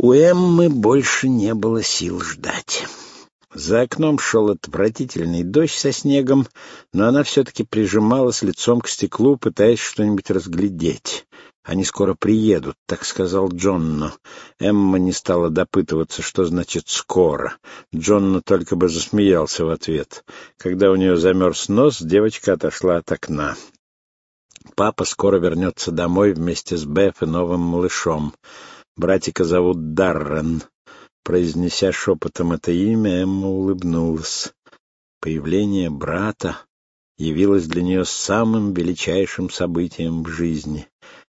У Эммы больше не было сил ждать. За окном шел отвратительный дождь со снегом, но она все-таки прижималась лицом к стеклу, пытаясь что-нибудь разглядеть. «Они скоро приедут», — так сказал Джонно. Эмма не стала допытываться, что значит «скоро». Джонно только бы засмеялся в ответ. Когда у нее замерз нос, девочка отошла от окна. Папа скоро вернется домой вместе с Беф и новым малышом. Братика зовут Даррен. Произнеся шепотом это имя, Эмма улыбнулась. Появление брата явилось для нее самым величайшим событием в жизни.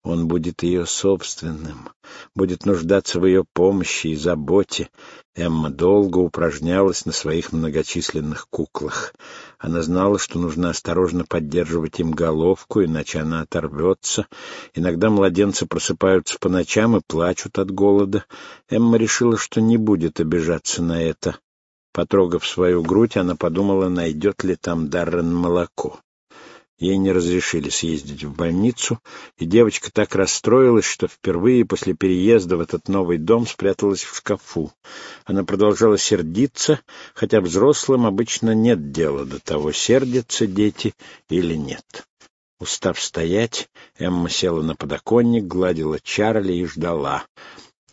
Он будет ее собственным, будет нуждаться в ее помощи и заботе. Эмма долго упражнялась на своих многочисленных куклах. Она знала, что нужно осторожно поддерживать им головку, иначе она оторвется. Иногда младенцы просыпаются по ночам и плачут от голода. Эмма решила, что не будет обижаться на это. Потрогав свою грудь, она подумала, найдет ли там Даррен молоко. Ей не разрешили съездить в больницу, и девочка так расстроилась, что впервые после переезда в этот новый дом спряталась в шкафу. Она продолжала сердиться, хотя взрослым обычно нет дела до того, сердятся дети или нет. Устав стоять, Эмма села на подоконник, гладила Чарли и ждала.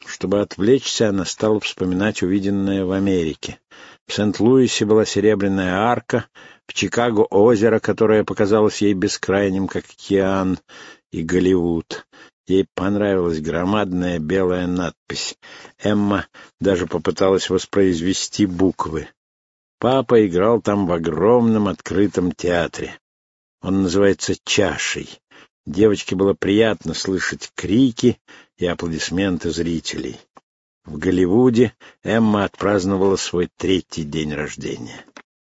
Чтобы отвлечься, она стала вспоминать увиденное в Америке. В Сент-Луисе была серебряная арка, в Чикаго озеро, которое показалось ей бескрайним, как океан, и Голливуд. Ей понравилась громадная белая надпись. Эмма даже попыталась воспроизвести буквы. Папа играл там в огромном открытом театре. Он называется «Чашей». Девочке было приятно слышать крики и аплодисменты зрителей. В Голливуде Эмма отпраздновала свой третий день рождения.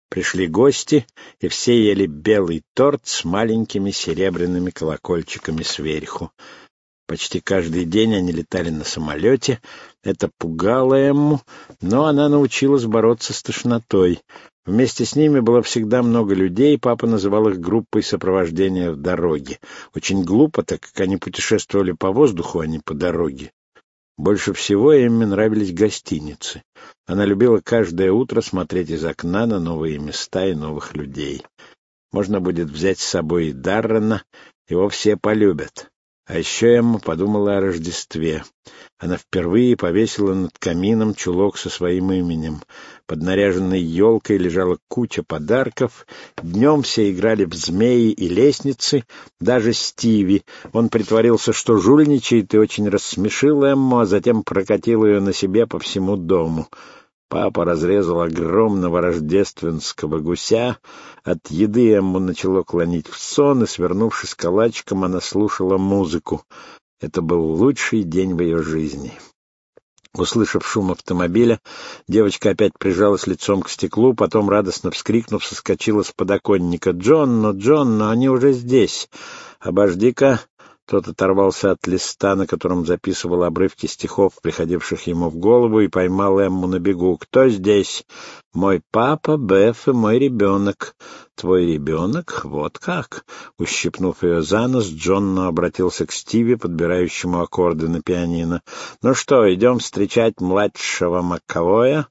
Пришли гости, и все ели белый торт с маленькими серебряными колокольчиками сверху. Почти каждый день они летали на самолете. Это пугало Эмму, но она научилась бороться с тошнотой. Вместе с ними было всегда много людей, папа называл их группой сопровождения в дороге. Очень глупо, так как они путешествовали по воздуху, а не по дороге. Больше всего Эмме нравились гостиницы. Она любила каждое утро смотреть из окна на новые места и новых людей. Можно будет взять с собой и Даррена, его все полюбят. А еще Эмма подумала о Рождестве. Она впервые повесила над камином чулок со своим именем. Под наряженной елкой лежала куча подарков. Днем все играли в змеи и лестницы, даже Стиви. Он притворился, что жульничает, и очень рассмешил Эмму, а затем прокатил ее на себе по всему дому. Папа разрезал огромного рождественского гуся. От еды ему начало клонить в сон, и, свернувшись калачиком, она слушала музыку. Это был лучший день в ее жизни. Услышав шум автомобиля, девочка опять прижалась лицом к стеклу, потом, радостно вскрикнув, соскочила с подоконника. «Джонно, Джонно, они уже здесь! Обожди-ка!» Тот оторвался от листа, на котором записывал обрывки стихов, приходивших ему в голову, и поймал Эмму на бегу. «Кто здесь?» «Мой папа, Беф и мой ребенок». «Твой ребенок? Вот как?» Ущипнув ее за нос, Джонно обратился к Стиви, подбирающему аккорды на пианино. «Ну что, идем встречать младшего Маккавоя?»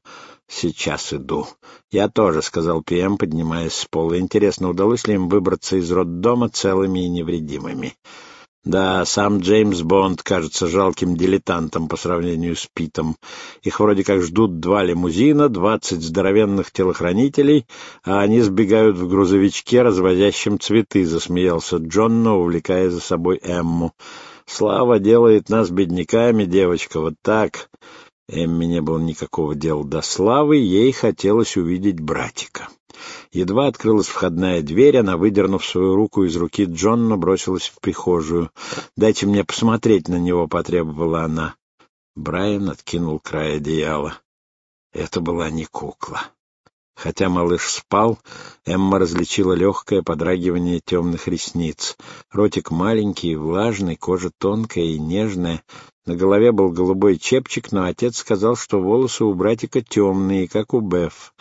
«Сейчас иду». «Я тоже», — сказал Пиэм, поднимаясь с пола. «Интересно, удалось ли им выбраться из роддома целыми и невредимыми?» Да, сам Джеймс Бонд кажется жалким дилетантом по сравнению с Питом. Их вроде как ждут два лимузина, двадцать здоровенных телохранителей, а они сбегают в грузовичке, развозящем цветы, — засмеялся Джонно, увлекая за собой Эмму. Слава делает нас бедняками, девочка, вот так. Эмме не было никакого дела до славы, ей хотелось увидеть братика. Едва открылась входная дверь, она, выдернув свою руку из руки Джонна, бросилась в прихожую. «Дайте мне посмотреть на него», — потребовала она. Брайан откинул край одеяла. Это была не кукла. Хотя малыш спал, Эмма различила легкое подрагивание темных ресниц. Ротик маленький и влажный, кожа тонкая и нежная. На голове был голубой чепчик, но отец сказал, что волосы у братика темные, как у Беф.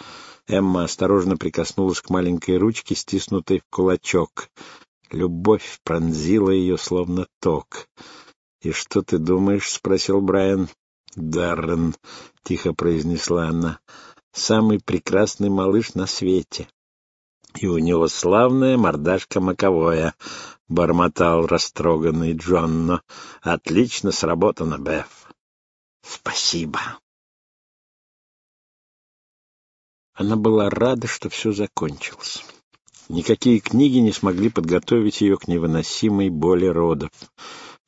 Эмма осторожно прикоснулась к маленькой ручке, стиснутой в кулачок. Любовь пронзила ее, словно ток. — И что ты думаешь? — спросил Брайан. Даррен, — тихо произнесла она, — самый прекрасный малыш на свете. И у него славная мордашка маковая, — бормотал растроганный Джонно. — Отлично сработано, Беф. — Спасибо. Она была рада, что все закончилось. Никакие книги не смогли подготовить ее к невыносимой боли родов.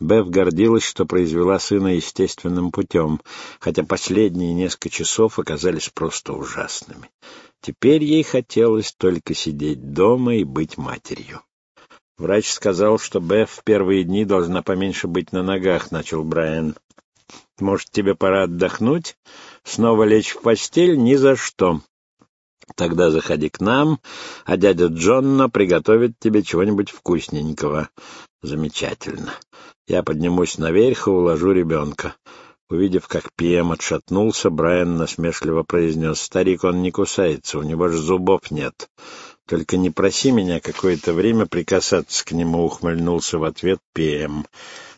Беф гордилась, что произвела сына естественным путем, хотя последние несколько часов оказались просто ужасными. Теперь ей хотелось только сидеть дома и быть матерью. Врач сказал, что Беф в первые дни должна поменьше быть на ногах, — начал Брайан. «Может, тебе пора отдохнуть? Снова лечь в постель? Ни за что. Тогда заходи к нам, а дядя Джонна приготовит тебе чего-нибудь вкусненького. Замечательно. Я поднимусь наверх и уложу ребенка. Увидев, как Пием отшатнулся, Брайан насмешливо произнес, «Старик, он не кусается, у него же зубов нет. Только не проси меня какое-то время прикасаться к нему», — ухмыльнулся в ответ Пием.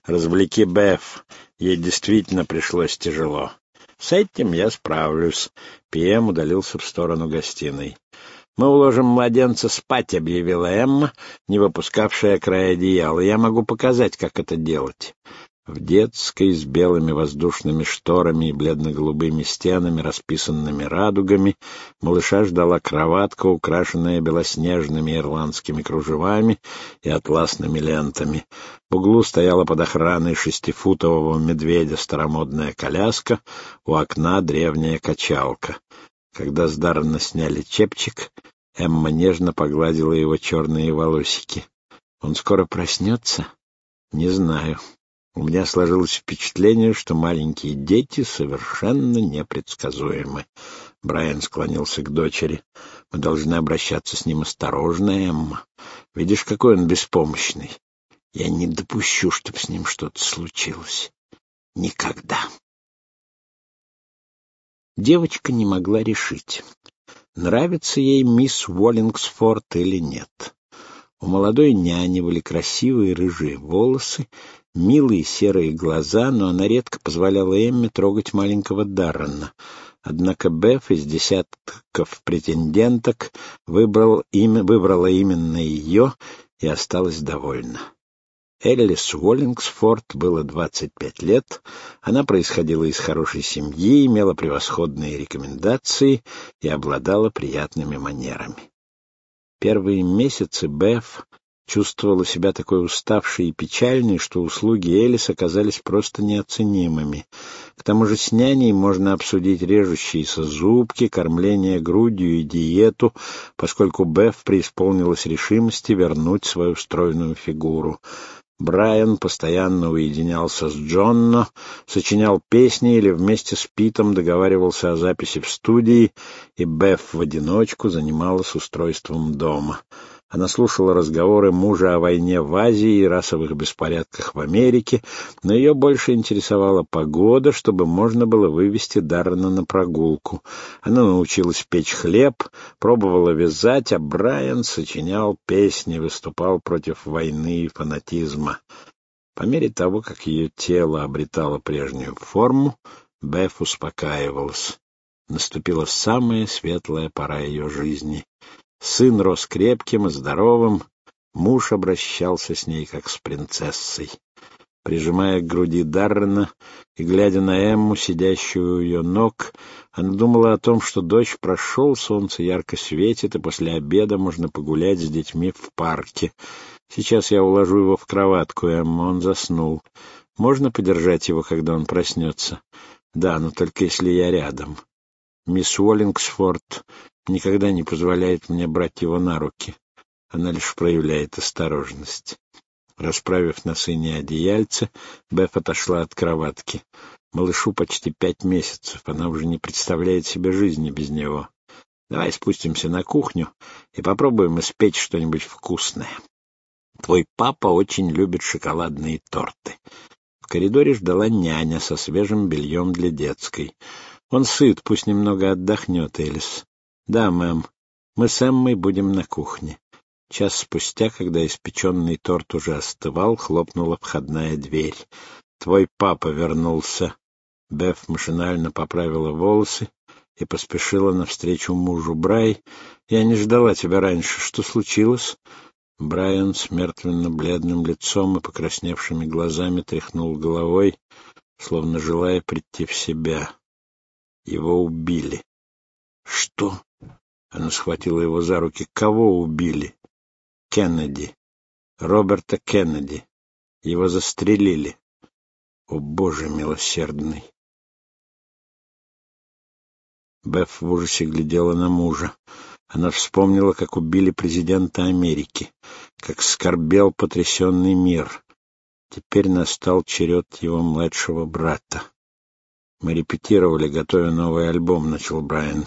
«Развлеки Беф, ей действительно пришлось тяжело». «С этим я справлюсь». Пием удалился в сторону гостиной. «Мы уложим младенца спать», — объявила Эмма, не выпускавшая края одеяла. «Я могу показать, как это делать». В детской с белыми воздушными шторами и бледно-голубыми стенами, расписанными радугами, малыша ждала кроватка, украшенная белоснежными ирландскими кружевами и атласными лентами. В углу стояла под охраной шестифутового медведя старомодная коляска, у окна древняя качалка. Когда с сняли чепчик, Эмма нежно погладила его черные волосики. «Он скоро проснется?» «Не знаю». У меня сложилось впечатление, что маленькие дети совершенно непредсказуемы. Брайан склонился к дочери. Мы должны обращаться с ним осторожно, Эмма. Видишь, какой он беспомощный. Я не допущу, чтобы с ним что-то случилось. Никогда. Девочка не могла решить, нравится ей мисс Уоллингсфорд или нет. У молодой няни были красивые рыжие волосы, милые серые глаза, но она редко позволяла Эмме трогать маленького Даррена. Однако Беф из десятков претенденток выбрал имя, выбрала именно ее и осталась довольна. Эллис Уоллингсфорд было 25 лет, она происходила из хорошей семьи, имела превосходные рекомендации и обладала приятными манерами. Первые месяцы Беф чувствовала себя такой уставшей и печальной, что услуги Элис оказались просто неоценимыми. К тому же с няней можно обсудить режущиеся зубки, кормление грудью и диету, поскольку Беф преисполнилась решимости вернуть свою стройную фигуру. Брайан постоянно уединялся с Джонно, сочинял песни или вместе с Питом договаривался о записи в студии, и Беф в одиночку занималась устройством дома. Она слушала разговоры мужа о войне в Азии и расовых беспорядках в Америке, но ее больше интересовала погода, чтобы можно было вывести Даррена на прогулку. Она научилась печь хлеб, пробовала вязать, а Брайан сочинял песни, выступал против войны и фанатизма. По мере того, как ее тело обретало прежнюю форму, Беф успокаивалась. Наступила самая светлая пора ее жизни. Сын рос крепким и здоровым, муж обращался с ней как с принцессой. Прижимая к груди Даррена и глядя на Эмму, сидящую у ее ног, она думала о том, что дочь прошел, солнце ярко светит, и после обеда можно погулять с детьми в парке. Сейчас я уложу его в кроватку, Эмма, он заснул. Можно подержать его, когда он проснется? Да, но только если я рядом. Мисс Уоллингсфорд никогда не позволяет мне брать его на руки. Она лишь проявляет осторожность. Расправив на сыне одеяльце, Беф отошла от кроватки. Малышу почти пять месяцев, она уже не представляет себе жизни без него. Давай спустимся на кухню и попробуем испечь что-нибудь вкусное. Твой папа очень любит шоколадные торты. В коридоре ждала няня со свежим бельем для детской. Он сыт, пусть немного отдохнет, Элис. Да, мэм, мы с Эммой будем на кухне. Час спустя, когда испеченный торт уже остывал, хлопнула входная дверь. Твой папа вернулся. Беф машинально поправила волосы и поспешила навстречу мужу. «Брай, я не ждала тебя раньше. Что случилось?» Брайан с мертвенно-бледным лицом и покрасневшими глазами тряхнул головой, словно желая прийти в себя. Его убили. «Что?» Она схватила его за руки. «Кого убили?» «Кеннеди. Роберта Кеннеди. Его застрелили. О, Боже милосердный!» Беф в ужасе глядела на мужа. Она вспомнила, как убили президента Америки, как скорбел потрясенный мир. Теперь настал черед его младшего брата. «Мы репетировали, готовя новый альбом», — начал Брайан.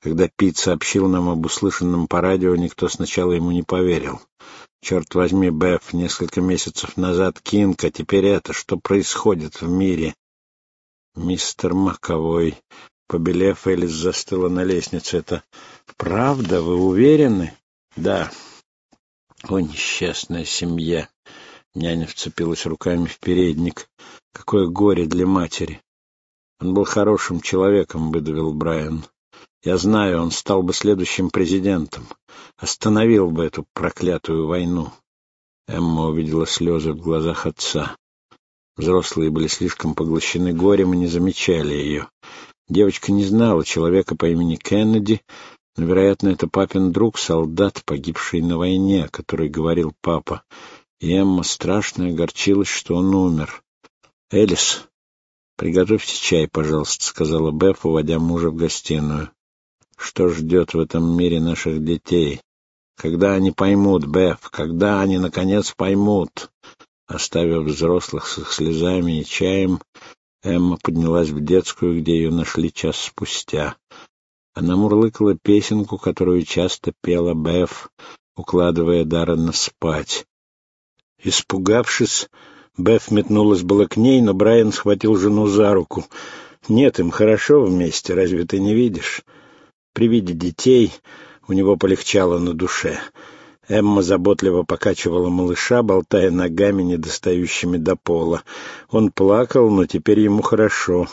«Когда Пит сообщил нам об услышанном по радио, никто сначала ему не поверил. Черт возьми, Беф, несколько месяцев назад Кинг, а теперь это. Что происходит в мире?» «Мистер Маковой», Побелев, Элис застыла на лестнице. «Это правда? Вы уверены?» «Да». «О, несчастная семья!» Няня вцепилась руками в передник. «Какое горе для матери!» «Он был хорошим человеком», — выдавил Брайан. «Я знаю, он стал бы следующим президентом. Остановил бы эту проклятую войну». Эмма увидела слезы в глазах отца. Взрослые были слишком поглощены горем и не замечали ее. Девочка не знала человека по имени Кеннеди, но, вероятно, это папин друг, солдат, погибший на войне, о которой говорил папа. И Эмма страшно огорчилась, что он умер. «Элис, приготовьте чай, пожалуйста», — сказала Беф, уводя мужа в гостиную. «Что ждет в этом мире наших детей? Когда они поймут, Беф, когда они, наконец, поймут?» Оставив взрослых с их слезами и чаем, Эмма поднялась в детскую, где ее нашли час спустя. Она мурлыкала песенку, которую часто пела Беф, укладывая Даррена спать. Испугавшись, Беф метнулась было к ней, но Брайан схватил жену за руку. «Нет, им хорошо вместе, разве ты не видишь?» При виде детей у него полегчало на душе — Эмма заботливо покачивала малыша, болтая ногами, недостающими до пола. Он плакал, но теперь ему хорошо.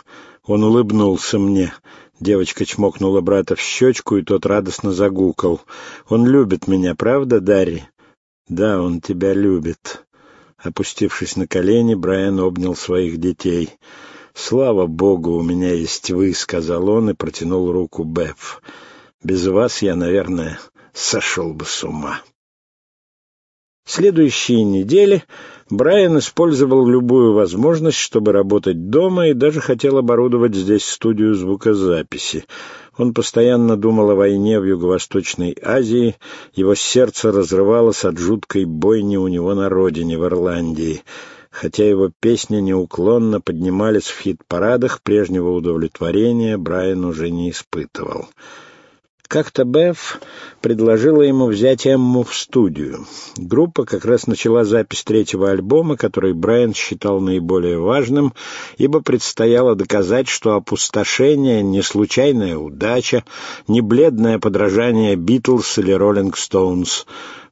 Он улыбнулся мне. Девочка чмокнула брата в щечку, и тот радостно загукал. «Он любит меня, правда, Дарри?» «Да, он тебя любит». Опустившись на колени, Брайан обнял своих детей. «Слава Богу, у меня есть вы», — сказал он и протянул руку Беф. «Без вас я, наверное, сошел бы с ума». Следующие недели Брайан использовал любую возможность, чтобы работать дома, и даже хотел оборудовать здесь студию звукозаписи. Он постоянно думал о войне в Юго-Восточной Азии, его сердце разрывалось от жуткой бойни у него на родине, в Ирландии. Хотя его песни неуклонно поднимались в хит-парадах, прежнего удовлетворения Брайан уже не испытывал. Как-то Беф предложила ему взять Эмму в студию. Группа как раз начала запись третьего альбома, который Брайан считал наиболее важным, ибо предстояло доказать, что опустошение — не случайная удача, не бледное подражание Битлз или Роллинг Стоунс.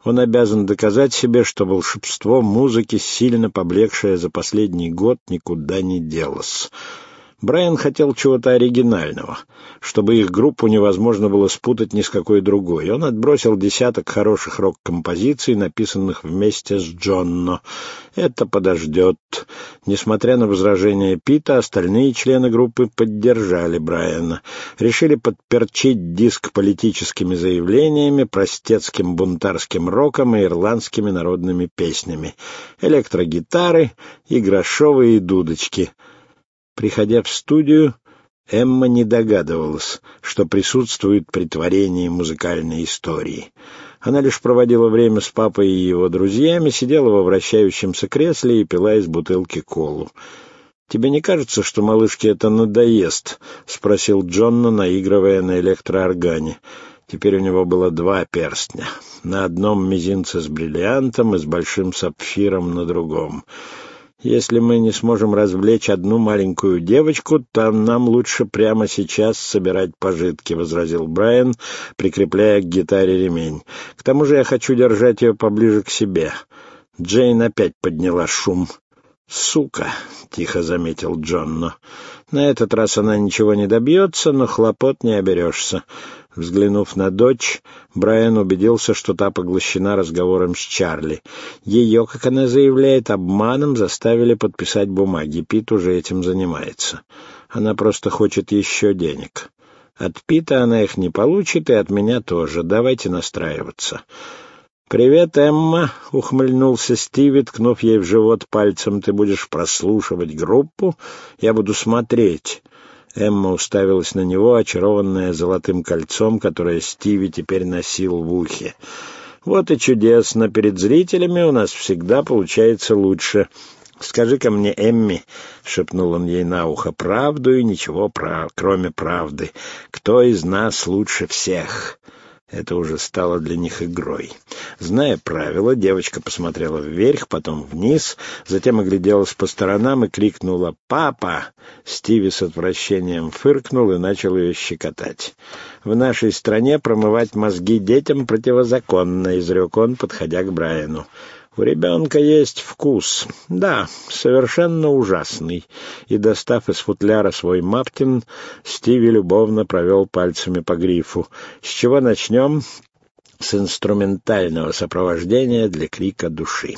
Он обязан доказать себе, что волшебство музыки, сильно поблекшее за последний год, никуда не делось. Брайан хотел чего-то оригинального, чтобы их группу невозможно было спутать ни с какой другой. Он отбросил десяток хороших рок-композиций, написанных вместе с Джонно. Это подождет. Несмотря на возражения Пита, остальные члены группы поддержали Брайана. Решили подперчить диск политическими заявлениями, простецким бунтарским роком и ирландскими народными песнями. Электрогитары и грошовые дудочки — Приходя в студию, Эмма не догадывалась, что присутствует при творении музыкальной истории. Она лишь проводила время с папой и его друзьями, сидела во вращающемся кресле и пила из бутылки колу. «Тебе не кажется, что малышке это надоест?» — спросил Джонна, наигрывая на электрооргане. Теперь у него было два перстня. На одном мизинце с бриллиантом и с большим сапфиром на другом. Если мы не сможем развлечь одну маленькую девочку, то нам лучше прямо сейчас собирать пожитки», — возразил Брайан, прикрепляя к гитаре ремень. «К тому же я хочу держать ее поближе к себе». Джейн опять подняла шум. «Сука!» — тихо заметил Джонно. На этот раз она ничего не добьется, но хлопот не оберешься. Взглянув на дочь, Брайан убедился, что та поглощена разговором с Чарли. Ее, как она заявляет, обманом заставили подписать бумаги. Пит уже этим занимается. Она просто хочет еще денег. От Пита она их не получит, и от меня тоже. Давайте настраиваться. «Привет, Эмма!» — ухмыльнулся Стиви, ткнув ей в живот пальцем. «Ты будешь прослушивать группу? Я буду смотреть». Эмма уставилась на него, очарованная золотым кольцом, которое Стиви теперь носил в ухе. «Вот и чудесно! Перед зрителями у нас всегда получается лучше. Скажи-ка мне, Эмми, — шепнул он ей на ухо, — правду и ничего, прав... кроме правды. Кто из нас лучше всех?» Это уже стало для них игрой. Зная правила, девочка посмотрела вверх, потом вниз, затем огляделась по сторонам и крикнула «Папа!». Стиви с отвращением фыркнул и начал ее щекотать. «В нашей стране промывать мозги детям противозаконно», — изрек он, подходя к Брайану. У ребенка есть вкус. Да, совершенно ужасный. И, достав из футляра свой маптин, Стиви любовно провел пальцами по грифу. С чего начнем? С инструментального сопровождения для крика души.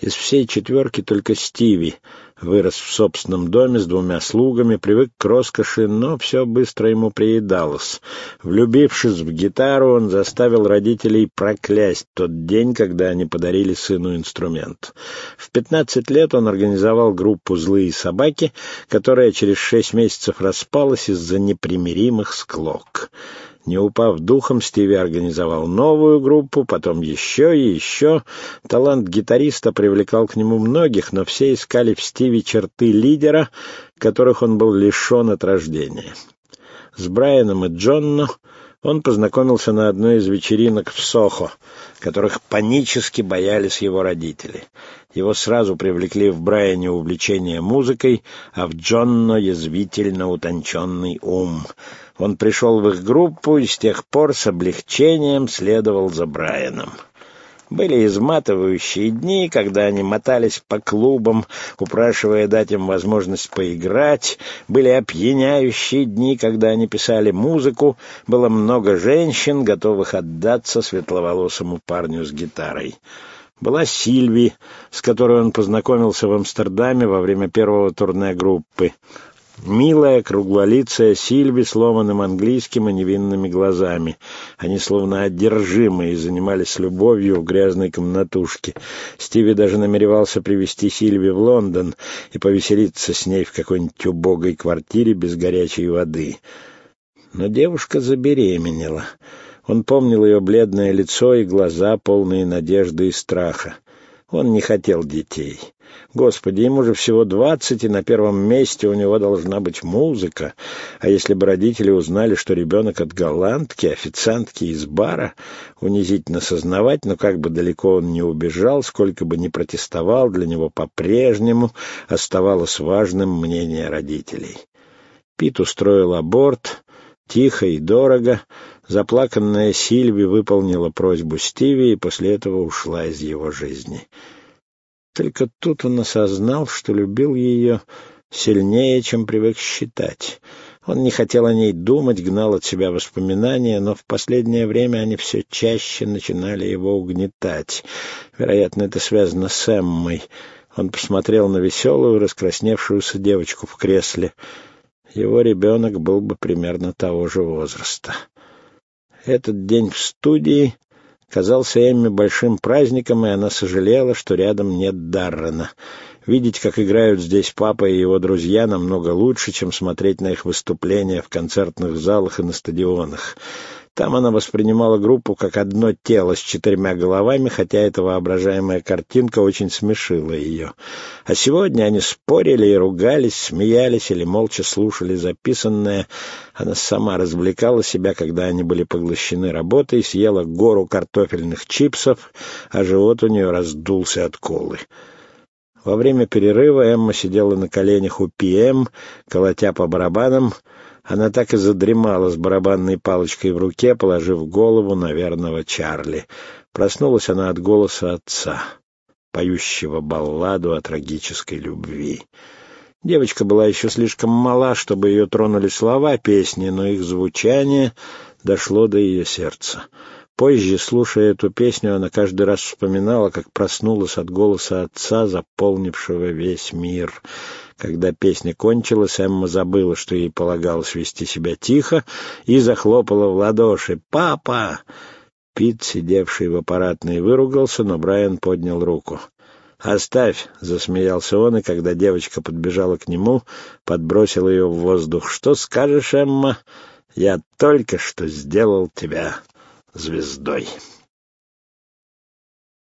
Из всей четверки только Стиви вырос в собственном доме с двумя слугами, привык к роскоши, но все быстро ему приедалось. Влюбившись в гитару, он заставил родителей проклясть тот день, когда они подарили сыну инструмент. В пятнадцать лет он организовал группу «Злые собаки», которая через шесть месяцев распалась из-за непримиримых склок. Не упав духом, Стиви организовал новую группу, потом еще и еще. Талант гитариста привлекал к нему многих, но все искали в Стиви черты лидера, которых он был лишен от рождения. С Брайаном и Джонно он познакомился на одной из вечеринок в Сохо, которых панически боялись его родители. Его сразу привлекли в Брайане увлечение музыкой, а в Джонно язвительно утонченный ум — он пришел в их группу и с тех пор с облегчением следовал за Брайаном. Были изматывающие дни, когда они мотались по клубам, упрашивая дать им возможность поиграть. Были опьяняющие дни, когда они писали музыку. Было много женщин, готовых отдаться светловолосому парню с гитарой. Была Сильви, с которой он познакомился в Амстердаме во время первого турне группы. Милая, круглолицая Сильви с ломаным английским и невинными глазами. Они словно одержимые занимались любовью в грязной комнатушке. Стиви даже намеревался привести Сильви в Лондон и повеселиться с ней в какой-нибудь убогой квартире без горячей воды. Но девушка забеременела. Он помнил ее бледное лицо и глаза, полные надежды и страха. Он не хотел детей. Господи, ему же всего двадцать, и на первом месте у него должна быть музыка. А если бы родители узнали, что ребенок от голландки, официантки из бара, унизительно сознавать, но как бы далеко он не убежал, сколько бы ни протестовал, для него по-прежнему оставалось важным мнение родителей. Пит устроил аборт, тихо и дорого. Заплаканная Сильви выполнила просьбу Стиви и после этого ушла из его жизни. Только тут он осознал, что любил ее сильнее, чем привык считать. Он не хотел о ней думать, гнал от себя воспоминания, но в последнее время они все чаще начинали его угнетать. Вероятно, это связано с Эммой. Он посмотрел на веселую, раскрасневшуюся девочку в кресле. Его ребенок был бы примерно того же возраста. Этот день в студии казался Эмме большим праздником, и она сожалела, что рядом нет Даррена. Видеть, как играют здесь папа и его друзья, намного лучше, чем смотреть на их выступления в концертных залах и на стадионах. Там она воспринимала группу как одно тело с четырьмя головами, хотя эта воображаемая картинка очень смешила ее. А сегодня они спорили и ругались, смеялись или молча слушали записанное. Она сама развлекала себя, когда они были поглощены работой, съела гору картофельных чипсов, а живот у нее раздулся от колы. Во время перерыва Эмма сидела на коленях у Пи-Эм, колотя по барабанам, она так и задремала с барабанной палочкой в руке, положив голову на верного Чарли. Проснулась она от голоса отца, поющего балладу о трагической любви. Девочка была еще слишком мала, чтобы ее тронули слова песни, но их звучание дошло до ее сердца. Позже, слушая эту песню, она каждый раз вспоминала, как проснулась от голоса отца, заполнившего весь мир. Когда песня кончилась, Эмма забыла, что ей полагалось вести себя тихо, и захлопала в ладоши. «Папа!» Пит, сидевший в аппаратной, выругался, но Брайан поднял руку. «Оставь!» — засмеялся он, и когда девочка подбежала к нему, подбросил ее в воздух. «Что скажешь, Эмма? Я только что сделал тебя звездой».